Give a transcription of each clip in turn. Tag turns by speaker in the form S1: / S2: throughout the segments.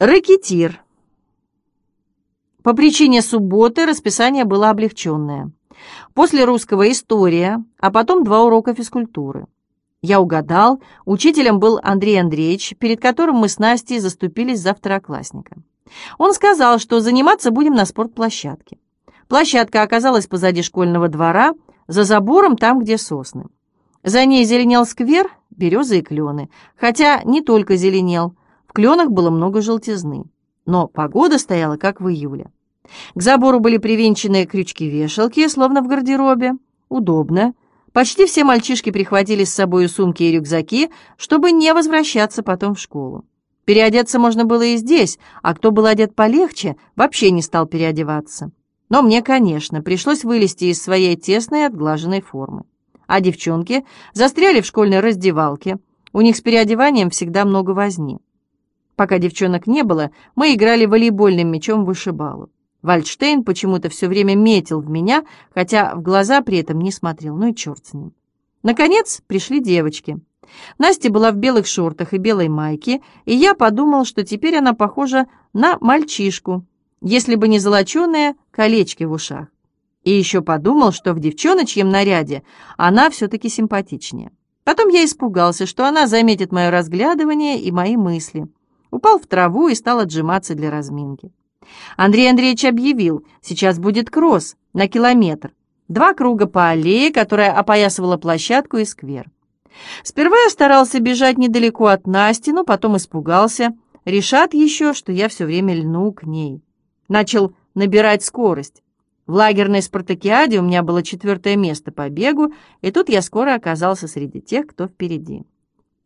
S1: Рэкетир. По причине субботы расписание было облегченное. После русского история, а потом два урока физкультуры. Я угадал, учителем был Андрей Андреевич, перед которым мы с Настей заступились за второклассника. Он сказал, что заниматься будем на спортплощадке. Площадка оказалась позади школьного двора, за забором там, где сосны. За ней зеленел сквер, березы и клены, хотя не только зеленел, кленах было много желтизны. Но погода стояла, как в июле. К забору были привинчены крючки-вешалки, словно в гардеробе. Удобно. Почти все мальчишки прихватили с собой сумки и рюкзаки, чтобы не возвращаться потом в школу. Переодеться можно было и здесь, а кто был одет полегче, вообще не стал переодеваться. Но мне, конечно, пришлось вылезти из своей тесной отглаженной формы. А девчонки застряли в школьной раздевалке. У них с переодеванием всегда много возни. Пока девчонок не было, мы играли волейбольным мячом в вышибалу. Вальдштейн почему-то все время метил в меня, хотя в глаза при этом не смотрел, ну и черт с ним. Наконец пришли девочки. Настя была в белых шортах и белой майке, и я подумал, что теперь она похожа на мальчишку, если бы не золоченые колечки в ушах. И еще подумал, что в девчоночьем наряде она все-таки симпатичнее. Потом я испугался, что она заметит мое разглядывание и мои мысли упал в траву и стал отжиматься для разминки. Андрей Андреевич объявил, сейчас будет кросс на километр. Два круга по аллее, которая опоясывала площадку и сквер. Сперва я старался бежать недалеко от Насти, но потом испугался. Решат еще, что я все время льну к ней. Начал набирать скорость. В лагерной спартакиаде у меня было четвертое место по бегу, и тут я скоро оказался среди тех, кто впереди.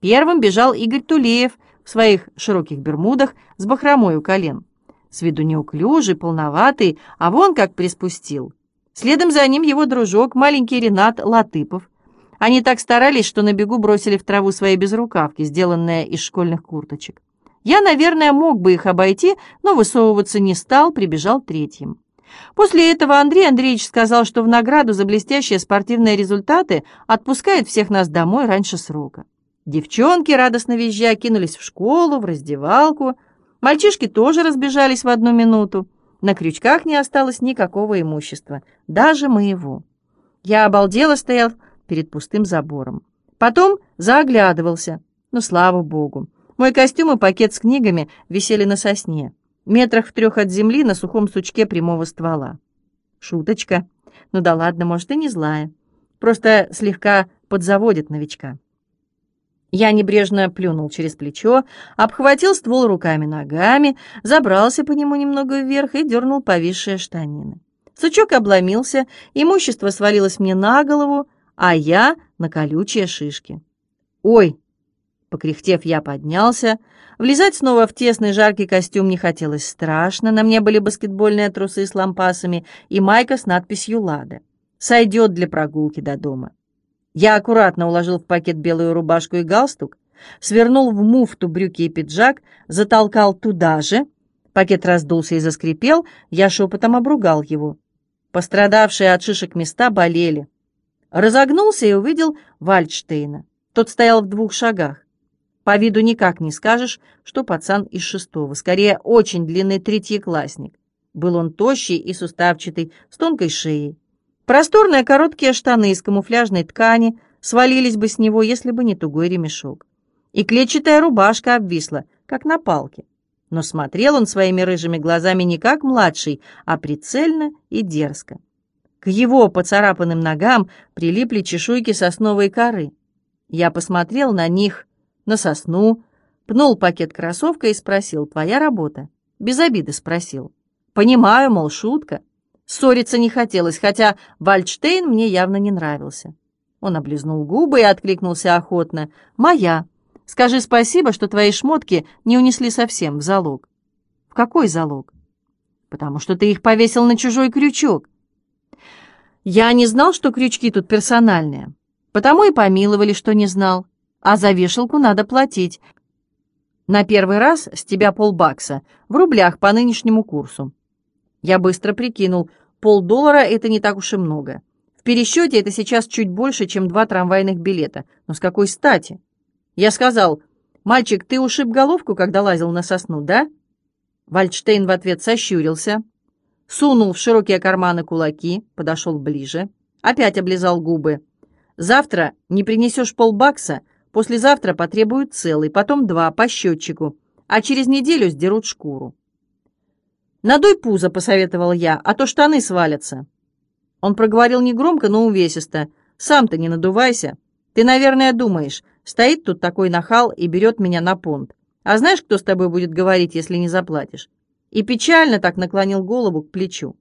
S1: Первым бежал Игорь Тулеев — в своих широких бермудах с бахромой у колен. С виду неуклюжий, полноватый, а вон как приспустил. Следом за ним его дружок, маленький Ренат Латыпов. Они так старались, что на бегу бросили в траву свои безрукавки, сделанные из школьных курточек. Я, наверное, мог бы их обойти, но высовываться не стал, прибежал третьим. После этого Андрей Андреевич сказал, что в награду за блестящие спортивные результаты отпускает всех нас домой раньше срока. Девчонки, радостно визжа, кинулись в школу, в раздевалку. Мальчишки тоже разбежались в одну минуту. На крючках не осталось никакого имущества, даже моего. Я обалдело стоял перед пустым забором. Потом заоглядывался. Ну, слава богу. Мой костюм и пакет с книгами висели на сосне, метрах в трех от земли на сухом сучке прямого ствола. Шуточка. Ну да ладно, может, и не злая. Просто слегка подзаводит новичка. Я небрежно плюнул через плечо, обхватил ствол руками-ногами, забрался по нему немного вверх и дернул повисшие штанины. Сучок обломился, имущество свалилось мне на голову, а я на колючие шишки. «Ой!» Покряхтев, я поднялся. Влезать снова в тесный жаркий костюм не хотелось страшно. На мне были баскетбольные трусы с лампасами и майка с надписью «Лада». Сойдет для прогулки до дома. Я аккуратно уложил в пакет белую рубашку и галстук, свернул в муфту брюки и пиджак, затолкал туда же. Пакет раздулся и заскрипел, я шепотом обругал его. Пострадавшие от шишек места болели. Разогнулся и увидел Вальдштейна. Тот стоял в двух шагах. По виду никак не скажешь, что пацан из шестого, скорее очень длинный третьеклассник. Был он тощий и суставчатый, с тонкой шеей. Просторные короткие штаны из камуфляжной ткани свалились бы с него, если бы не тугой ремешок. И клетчатая рубашка обвисла, как на палке. Но смотрел он своими рыжими глазами не как младший, а прицельно и дерзко. К его поцарапанным ногам прилипли чешуйки сосновой коры. Я посмотрел на них, на сосну, пнул пакет кроссовка и спросил, «Твоя работа?» Без обиды спросил. «Понимаю, мол, шутка». Ссориться не хотелось, хотя Вальдштейн мне явно не нравился. Он облизнул губы и откликнулся охотно. «Моя. Скажи спасибо, что твои шмотки не унесли совсем в залог». «В какой залог?» «Потому что ты их повесил на чужой крючок». «Я не знал, что крючки тут персональные. Потому и помиловали, что не знал. А за вешалку надо платить. На первый раз с тебя полбакса, в рублях по нынешнему курсу. Я быстро прикинул, полдоллара — это не так уж и много. В пересчете это сейчас чуть больше, чем два трамвайных билета. Но с какой стати? Я сказал, «Мальчик, ты ушиб головку, когда лазил на сосну, да?» Вальдштейн в ответ сощурился, сунул в широкие карманы кулаки, подошел ближе, опять облизал губы. «Завтра не принесешь полбакса, послезавтра потребуют целый, потом два по счетчику, а через неделю сдерут шкуру». «Надуй пузо», — посоветовал я, — «а то штаны свалятся». Он проговорил негромко, но увесисто. «Сам-то не надувайся. Ты, наверное, думаешь, стоит тут такой нахал и берет меня на понт. А знаешь, кто с тобой будет говорить, если не заплатишь?» И печально так наклонил голову к плечу.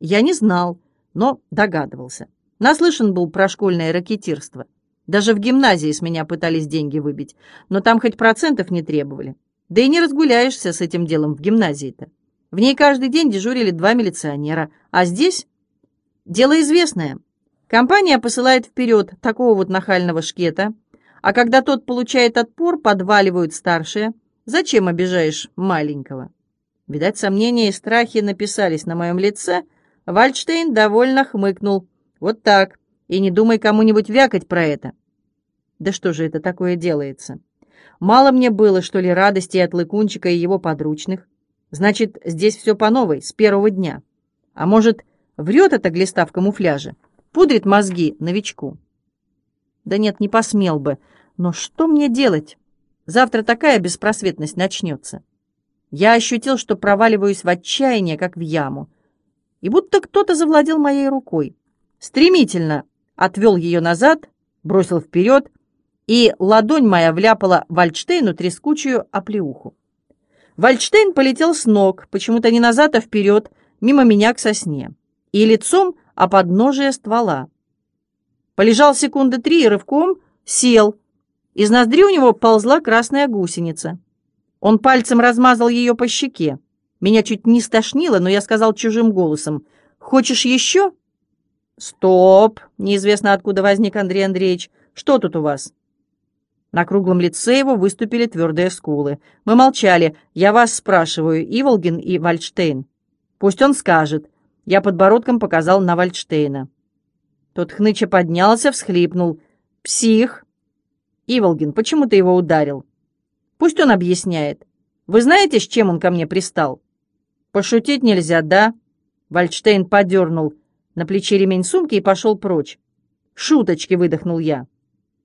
S1: Я не знал, но догадывался. Наслышан был про школьное ракетирство. Даже в гимназии с меня пытались деньги выбить, но там хоть процентов не требовали. Да и не разгуляешься с этим делом в гимназии-то. В ней каждый день дежурили два милиционера, а здесь... Дело известное. Компания посылает вперед такого вот нахального шкета, а когда тот получает отпор, подваливают старшие. Зачем обижаешь маленького? Видать, сомнения и страхи написались на моем лице. Вальдштейн довольно хмыкнул. Вот так. И не думай кому-нибудь вякать про это. Да что же это такое делается? Мало мне было, что ли, радости от Лыкунчика и его подручных. Значит, здесь все по новой, с первого дня. А может, врет эта глиста в камуфляже, пудрит мозги новичку? Да нет, не посмел бы. Но что мне делать? Завтра такая беспросветность начнется. Я ощутил, что проваливаюсь в отчаяние, как в яму. И будто кто-то завладел моей рукой. Стремительно отвел ее назад, бросил вперед, и ладонь моя вляпала Вальдштейну трескучую оплеуху. Вальдштейн полетел с ног, почему-то не назад, а вперед, мимо меня к сосне, и лицом о подножие ствола. Полежал секунды три и рывком сел. Из ноздри у него ползла красная гусеница. Он пальцем размазал ее по щеке. Меня чуть не стошнило, но я сказал чужим голосом, «Хочешь еще?» «Стоп!» — неизвестно откуда возник Андрей Андреевич. «Что тут у вас?» На круглом лице его выступили твердые скулы. Мы молчали. Я вас спрашиваю, Иволгин и Вальдштейн. Пусть он скажет. Я подбородком показал на Вальдштейна. Тот хныча поднялся, всхлипнул. «Псих!» «Иволгин, почему ты его ударил?» «Пусть он объясняет. Вы знаете, с чем он ко мне пристал?» «Пошутить нельзя, да?» Вальдштейн подернул на плече ремень сумки и пошел прочь. «Шуточки!» — выдохнул я.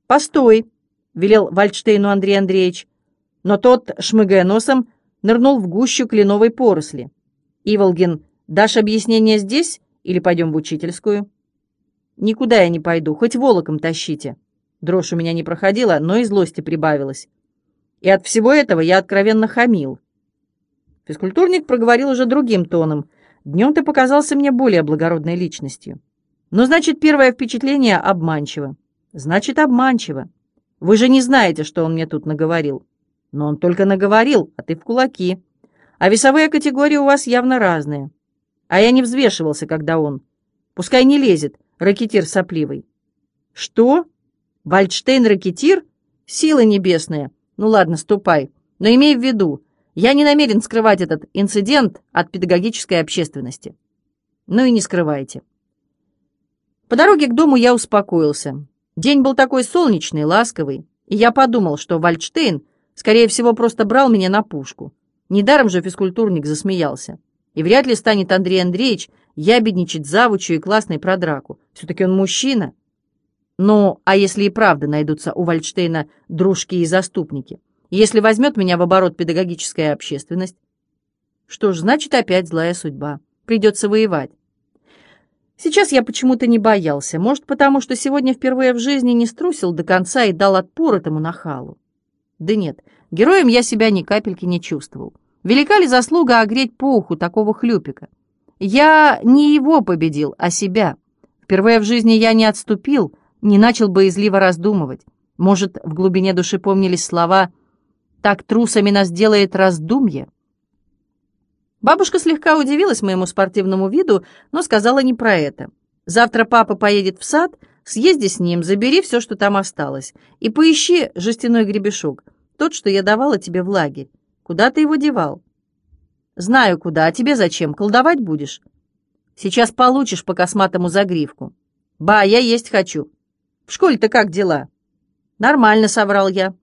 S1: «Постой!» — велел Вальдштейну Андрей Андреевич. Но тот, шмыгая носом, нырнул в гущу кленовой поросли. «Иволгин, дашь объяснение здесь или пойдем в учительскую?» «Никуда я не пойду, хоть волоком тащите». Дрожь у меня не проходила, но и злости прибавилось. И от всего этого я откровенно хамил. Физкультурник проговорил уже другим тоном. «Днем ты показался мне более благородной личностью». «Ну, значит, первое впечатление обманчиво». «Значит, обманчиво. Вы же не знаете, что он мне тут наговорил. Но он только наговорил, а ты в кулаки. А весовые категории у вас явно разные. А я не взвешивался, когда он. Пускай не лезет, ракетир сопливый. Что? Вальдштейн-ракетир? Силы небесные. Ну ладно, ступай. Но имей в виду, я не намерен скрывать этот инцидент от педагогической общественности. Ну и не скрывайте. По дороге к дому я успокоился. День был такой солнечный, ласковый, и я подумал, что Вальдштейн, скорее всего, просто брал меня на пушку. Недаром же физкультурник засмеялся. И вряд ли станет Андрей Андреевич ябедничать завучу и классной про драку. Все-таки он мужчина. Ну, а если и правда найдутся у Вальдштейна дружки и заступники? Если возьмет меня в оборот педагогическая общественность? Что ж, значит, опять злая судьба. Придется воевать. Сейчас я почему-то не боялся, может, потому что сегодня впервые в жизни не струсил до конца и дал отпор этому нахалу. Да нет, героем я себя ни капельки не чувствовал. Велика ли заслуга огреть по уху такого хлюпика? Я не его победил, а себя. Впервые в жизни я не отступил, не начал боязливо раздумывать. Может, в глубине души помнились слова «Так трусами нас делает раздумье». Бабушка слегка удивилась моему спортивному виду, но сказала не про это. «Завтра папа поедет в сад, съезди с ним, забери все, что там осталось, и поищи жестяной гребешок, тот, что я давала тебе в лагерь. Куда ты его девал?» «Знаю, куда. А тебе зачем? Колдовать будешь?» «Сейчас получишь по косматому загривку». «Ба, я есть хочу». «В школе-то как дела?» «Нормально», — соврал я.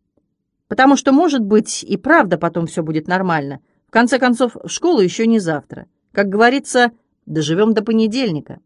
S1: «Потому что, может быть, и правда потом все будет нормально. Конце концов, в школу еще не завтра. Как говорится, доживем до понедельника.